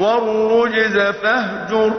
وَالرُّجْزَ فَاهْجُرْ.